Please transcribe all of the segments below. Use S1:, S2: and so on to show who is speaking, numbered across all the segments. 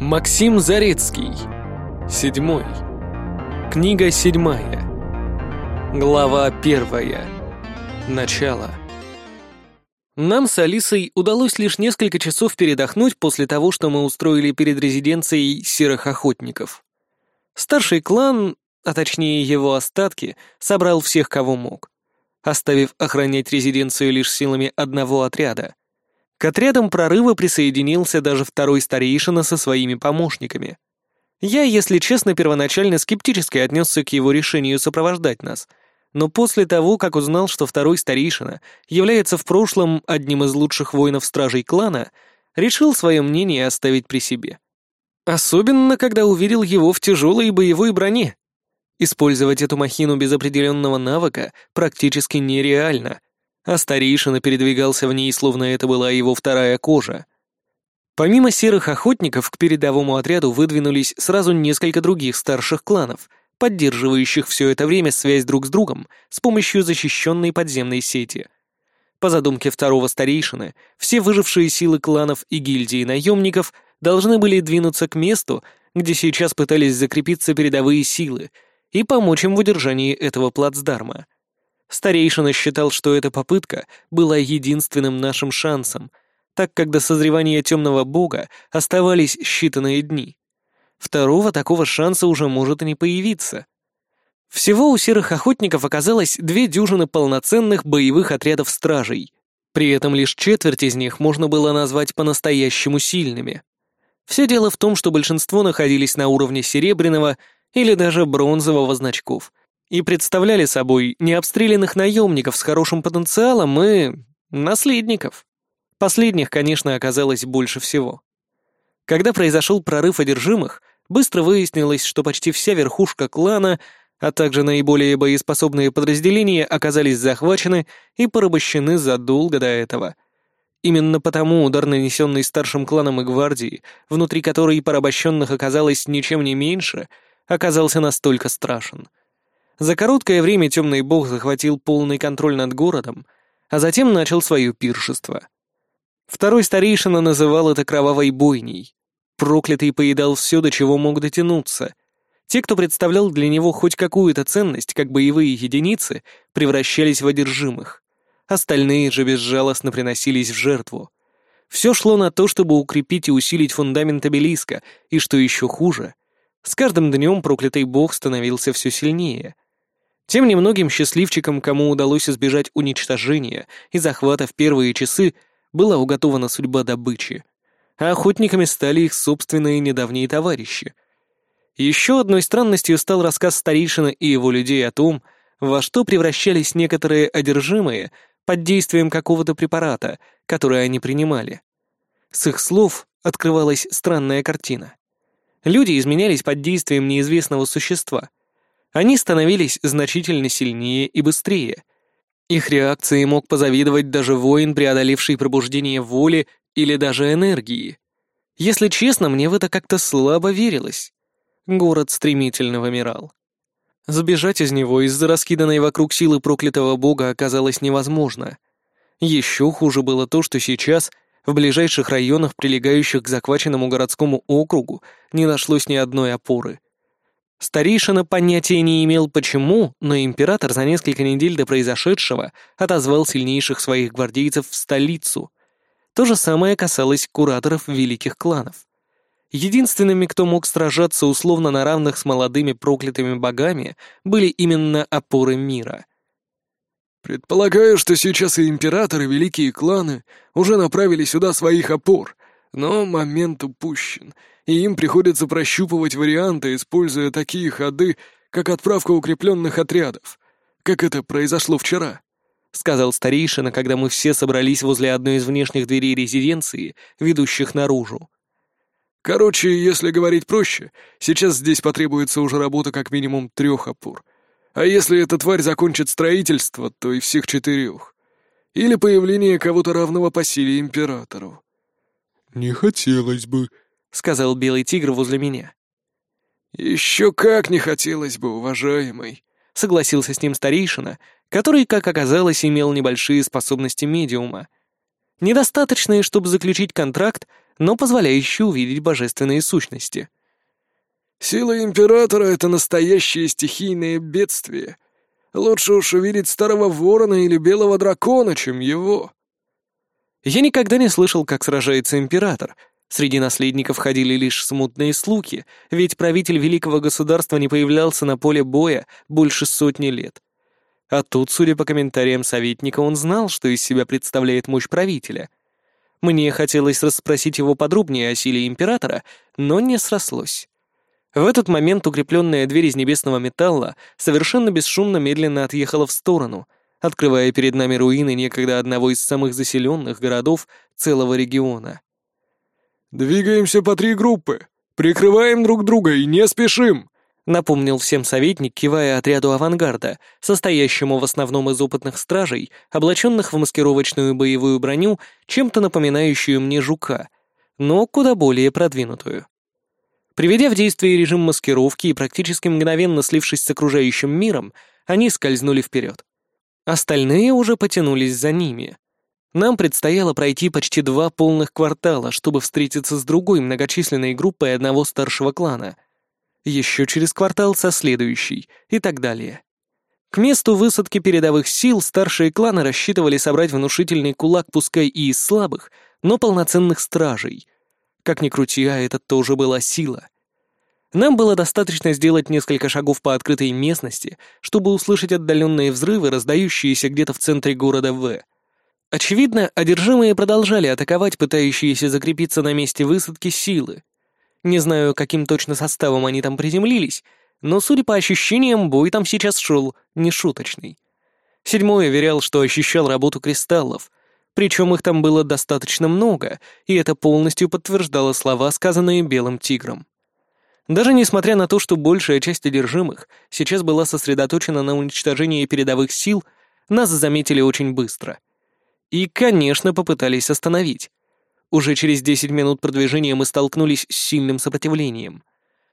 S1: Максим Зарецкий. Седьмой. Книга седьмая. Глава первая. Начало. Нам с Алисой удалось лишь несколько часов передохнуть после того, что мы устроили перед резиденцией серых охотников. Старший клан, а точнее его остатки, собрал всех, кого мог, оставив охранять резиденцию лишь силами одного отряда. К отрядам прорыва присоединился даже второй старейшина со своими помощниками. Я, если честно, первоначально скептически отнесся к его решению сопровождать нас, но после того, как узнал, что второй старейшина является в прошлом одним из лучших воинов-стражей клана, решил свое мнение оставить при себе. Особенно, когда увидел его в тяжелой боевой броне. Использовать эту махину без определенного навыка практически нереально — а старейшина передвигался в ней, словно это была его вторая кожа. Помимо серых охотников, к передовому отряду выдвинулись сразу несколько других старших кланов, поддерживающих все это время связь друг с другом с помощью защищенной подземной сети. По задумке второго старейшины, все выжившие силы кланов и гильдии наемников должны были двинуться к месту, где сейчас пытались закрепиться передовые силы, и помочь им в удержании этого плацдарма — Старейшина считал, что эта попытка была единственным нашим шансом, так как до созревания темного бога оставались считанные дни. Второго такого шанса уже может и не появиться. Всего у серых охотников оказалось две дюжины полноценных боевых отрядов стражей. При этом лишь четверть из них можно было назвать по-настоящему сильными. Все дело в том, что большинство находились на уровне серебряного или даже бронзового значков, и представляли собой необстрелянных наемников с хорошим потенциалом и... наследников. Последних, конечно, оказалось больше всего. Когда произошел прорыв одержимых, быстро выяснилось, что почти вся верхушка клана, а также наиболее боеспособные подразделения оказались захвачены и порабощены задолго до этого. Именно потому удар, нанесенный старшим кланом и гвардией, внутри которой порабощенных оказалось ничем не меньше, оказался настолько страшен — за короткое время темный бог захватил полный контроль над городом, а затем начал свое пиршество. Второй старейшина называл это кровавой бойней. Проклятый поедал все, до чего мог дотянуться. Те, кто представлял для него хоть какую-то ценность, как боевые единицы, превращались в одержимых. Остальные же безжалостно приносились в жертву. Все шло на то, чтобы укрепить и усилить фундамент обелиска, и, что еще хуже, с каждым днем проклятый бог становился все сильнее — тем немногим счастливчикам, кому удалось избежать уничтожения и захвата в первые часы, была уготована судьба добычи, а охотниками стали их собственные недавние товарищи. Еще одной странностью стал рассказ старейшины и его людей о том, во что превращались некоторые одержимые под действием какого-то препарата, который они принимали. С их слов открывалась странная картина. Люди изменялись под действием неизвестного существа — они становились значительно сильнее и быстрее. Их реакции мог позавидовать даже воин, преодоливший пробуждение воли или даже энергии. Если честно, мне в это как-то слабо верилось. Город стремительно вымирал. Сбежать из него из-за раскиданной вокруг силы проклятого бога оказалось невозможно. Еще хуже было то, что сейчас в ближайших районах, прилегающих к захваченному городскому округу, не нашлось ни одной опоры — Старейшина понятия не имел почему, но император за несколько недель до произошедшего отозвал сильнейших своих гвардейцев в столицу. То же самое касалось кураторов великих кланов. Единственными, кто мог сражаться условно на равных с молодыми проклятыми богами, были именно опоры мира.
S2: «Предполагаю, что сейчас и императоры, великие кланы уже направили сюда своих опор, но момент упущен, и им приходится прощупывать варианты, используя такие ходы, как отправка укрепленных отрядов, как это произошло вчера», — сказал старейшина, когда мы все собрались возле одной из внешних дверей резиденции, ведущих наружу.
S3: «Короче, если говорить проще, сейчас здесь потребуется уже работа как минимум трех опор. А если эта тварь закончит строительство, то и всех четырех. Или появление кого-то равного по силе императору».
S2: «Не хотелось бы», —
S1: сказал белый тигр возле меня.
S3: «Еще как не хотелось бы, уважаемый», —
S1: согласился с ним старейшина, который, как оказалось, имел небольшие способности медиума. Недостаточные, чтобы заключить контракт, но позволяющие увидеть божественные сущности.
S3: «Сила Императора — это настоящее стихийное бедствие. Лучше уж увидеть старого ворона или белого дракона, чем его».
S1: Я никогда не слышал, как сражается Император. Среди наследников ходили лишь смутные слухи, ведь правитель великого государства не появлялся на поле боя больше сотни лет. А тут, судя по комментариям советника, он знал, что из себя представляет мощь правителя. Мне хотелось расспросить его подробнее о силе императора, но не срослось. В этот момент укрепленная дверь из небесного металла совершенно бесшумно медленно отъехала в сторону, открывая перед нами руины некогда одного из самых заселенных городов целого региона.
S3: «Двигаемся по три группы, прикрываем друг друга и не спешим»,
S1: напомнил всем советник, кивая отряду авангарда, состоящему в основном из опытных стражей, облаченных в маскировочную боевую броню, чем-то напоминающую мне жука, но куда более продвинутую. Приведя в действие режим маскировки и практически мгновенно слившись с окружающим миром, они скользнули вперед. Остальные уже потянулись за ними. Нам предстояло пройти почти два полных квартала, чтобы встретиться с другой многочисленной группой одного старшего клана — еще через квартал со следующей и так далее. К месту высадки передовых сил старшие кланы рассчитывали собрать внушительный кулак пускай и из слабых, но полноценных стражей. Как ни крути, а это тоже была сила. Нам было достаточно сделать несколько шагов по открытой местности, чтобы услышать отдаленные взрывы, раздающиеся где-то в центре города В. Очевидно, одержимые продолжали атаковать пытающиеся закрепиться на месте высадки силы. Не знаю, каким точно составом они там приземлились, но, судя по ощущениям, бой там сейчас шел нешуточный. Седьмой уверял, что ощущал работу кристаллов, причем их там было достаточно много, и это полностью подтверждало слова, сказанные Белым Тигром. Даже несмотря на то, что большая часть одержимых сейчас была сосредоточена на уничтожении передовых сил, нас заметили очень быстро. И, конечно, попытались остановить. Уже через 10 минут продвижения мы столкнулись с сильным сопротивлением.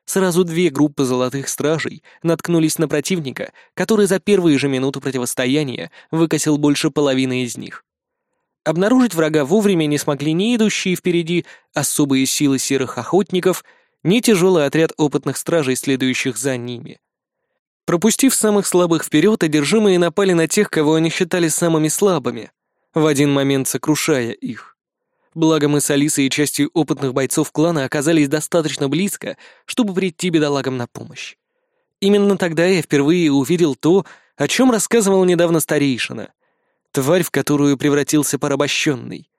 S1: Сразу две группы золотых стражей наткнулись на противника, который за первые же минуты противостояния выкосил больше половины из них. Обнаружить врага вовремя не смогли ни идущие впереди особые силы серых охотников, ни тяжелый отряд опытных стражей, следующих за ними. Пропустив самых слабых вперед, одержимые напали на тех, кого они считали самыми слабыми, в один момент сокрушая их. Благо мы с Алисой и частью опытных бойцов клана оказались достаточно близко, чтобы прийти бедолагам на помощь. Именно тогда я впервые увидел то, о чем рассказывал недавно старейшина. Тварь, в которую превратился порабощенный.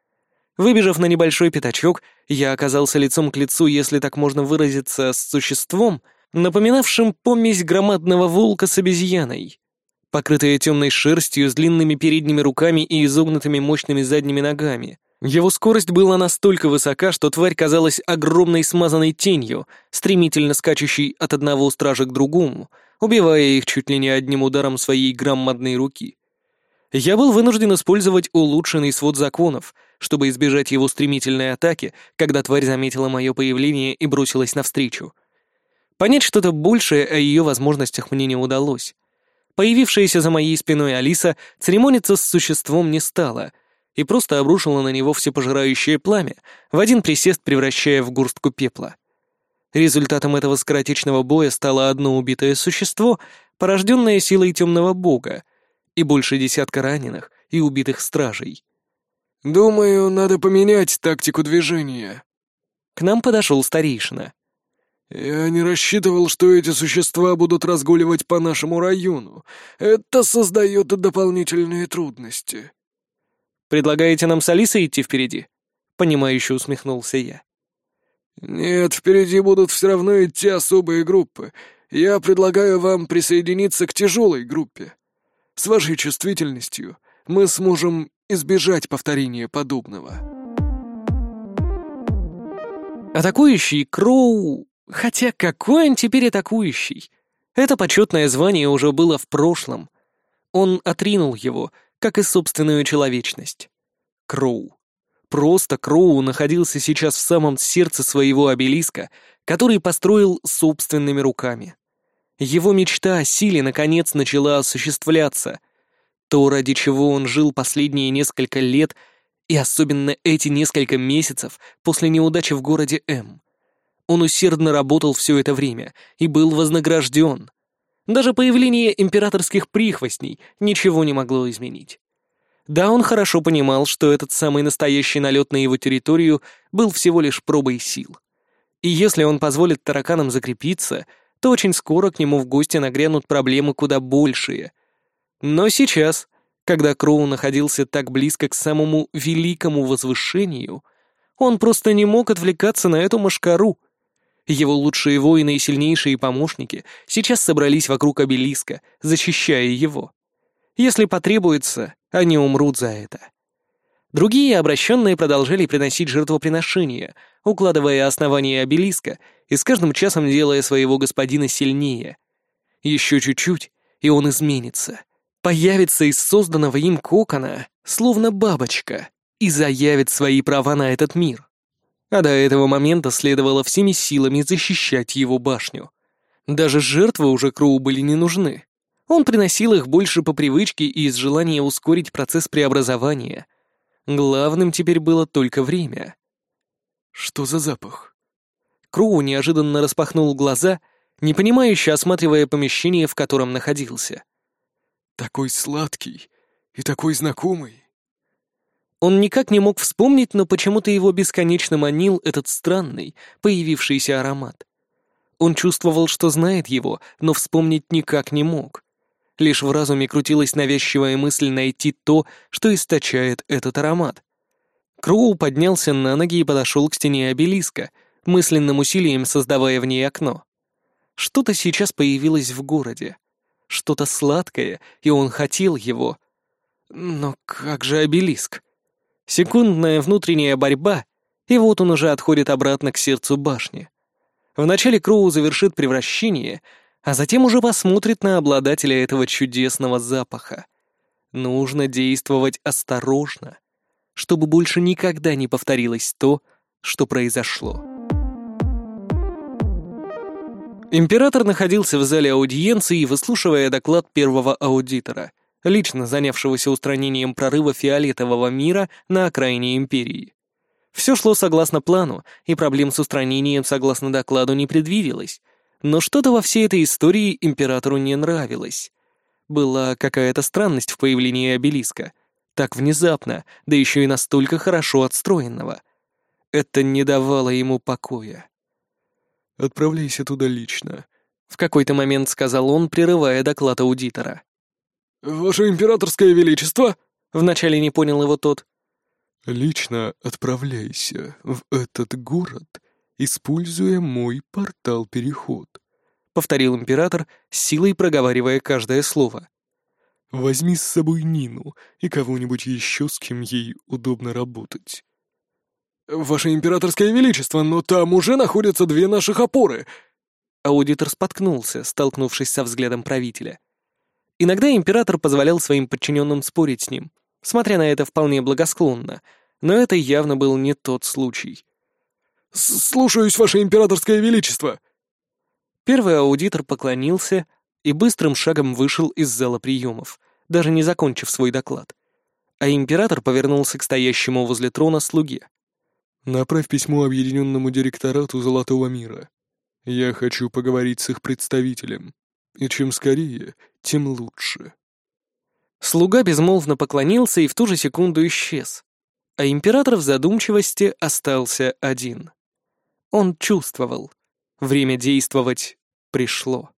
S1: Выбежав на небольшой пятачок, я оказался лицом к лицу, если так можно выразиться, с существом, напоминавшим помесь громадного волка с обезьяной. Покрытая темной шерстью, с длинными передними руками и изогнутыми мощными задними ногами — его скорость была настолько высока, что тварь казалась огромной смазанной тенью, стремительно скачущей от одного стража к другому, убивая их чуть ли не одним ударом своей громадной руки. Я был вынужден использовать улучшенный свод законов, чтобы избежать его стремительной атаки, когда тварь заметила мое появление и бросилась навстречу. Понять что-то большее о ее возможностях мне не удалось. Появившаяся за моей спиной Алиса церемониться с существом не стала — и просто обрушила на него всепожирающее пламя, в один присест превращая в горстку пепла. Результатом этого скоротечного боя стало одно убитое существо, порожденное силой темного бога, и больше десятка раненых и убитых стражей.
S3: «Думаю, надо поменять тактику движения».
S1: К нам подошел старейшина.
S3: «Я не рассчитывал, что эти существа будут разгуливать по нашему району. Это создает дополнительные трудности».
S1: Предлагаете нам с Алисой идти впереди?» Понимающе усмехнулся я.
S3: «Нет, впереди будут все равно идти особые группы. Я предлагаю вам присоединиться к тяжелой группе. С вашей чувствительностью мы сможем избежать повторения подобного».
S1: Атакующий Кроу... Хотя какой он теперь атакующий? Это почетное звание уже было в прошлом. Он отринул его — как и собственную человечность. Кроу. Просто Кроу находился сейчас в самом сердце своего обелиска, который построил собственными руками. Его мечта о силе наконец начала осуществляться. То, ради чего он жил последние несколько лет, И особенно эти несколько месяцев после неудачи в городе М. Он усердно работал все это время и был вознагражден. Даже появление императорских прихвостней ничего не могло изменить. Да, он хорошо понимал, что этот самый настоящий налет на его территорию был всего лишь пробой сил. И если он позволит тараканам закрепиться, то очень скоро к нему в гости нагрянут проблемы куда большие. Но сейчас, когда Кроу находился так близко к самому великому возвышению, он просто не мог отвлекаться на эту машкару. Его лучшие воины и сильнейшие помощники сейчас собрались вокруг обелиска, защищая его. Если потребуется, они умрут за это. Другие обращенные продолжали приносить жертвоприношения, укладывая основание обелиска и с каждым часом делая своего господина сильнее. Еще чуть-чуть, и он изменится. Появится из созданного им кокона, словно бабочка, и заявит свои права на этот мир. А до этого момента следовало всеми силами защищать его башню. Даже жертвы уже Кроу были не нужны. Он приносил их больше по привычке и из желания ускорить процесс преобразования. Главным теперь было только время.
S2: Что за запах?
S1: Кроу неожиданно распахнул глаза, непонимающе осматривая помещение, в котором находился.
S2: Такой сладкий и такой знакомый.
S1: Он никак не мог вспомнить, но почему-то его бесконечно манил этот странный, появившийся аромат. Он чувствовал, что знает его, но вспомнить никак не мог. Лишь в разуме крутилась навязчивая мысль найти то, что источает этот аромат. Кроу поднялся на ноги и подошел к стене обелиска, мысленным усилием создавая в ней окно. Что-то сейчас появилось в городе. Что-то сладкое, и он хотел его. Но как же обелиск? Секундная внутренняя борьба, и вот он уже отходит обратно к сердцу башни. Вначале Кроу завершит превращение — а затем уже посмотрит на обладателя этого чудесного запаха. Нужно действовать осторожно, чтобы больше никогда не повторилось то, что произошло. Император находился в зале аудиенции, выслушивая доклад первого аудитора, лично занявшегося устранением прорыва фиолетового мира на окраине империи. Все шло согласно плану, и проблем с устранением согласно докладу не предвиделось, но что-то во всей этой истории императору не нравилось. Была какая-то странность в появлении обелиска. Так внезапно, да еще и настолько хорошо отстроенного. Это не давало ему покоя.
S2: «Отправляйся туда лично», —
S1: в какой-то момент сказал он, прерывая доклад аудитора.
S2: «Ваше императорское величество?»
S1: — вначале не понял его тот.
S2: «Лично отправляйся в этот город используя мой портал-переход», —
S1: повторил император, силой проговаривая каждое слово.
S2: «Возьми с собой Нину и кого-нибудь еще, с кем ей удобно работать».
S3: «Ваше императорское величество, но там уже находятся две наших опоры!»
S1: Аудитор споткнулся, столкнувшись со взглядом правителя. Иногда император позволял своим подчиненным спорить с ним, смотря на это вполне благосклонно, но это явно был не тот случай.
S3: «Слушаюсь, Ваше Императорское Величество!»
S1: Первый аудитор поклонился и быстрым шагом вышел из зала приемов, даже не закончив свой доклад. А император повернулся к стоящему возле трона слуге.
S2: «Направь письмо Объединенному директорату Золотого мира. Я хочу поговорить с их представителем. И чем скорее, тем лучше».
S1: Слуга безмолвно поклонился и в ту же секунду исчез, а император в задумчивости остался один. Он чувствовал. Время действовать пришло.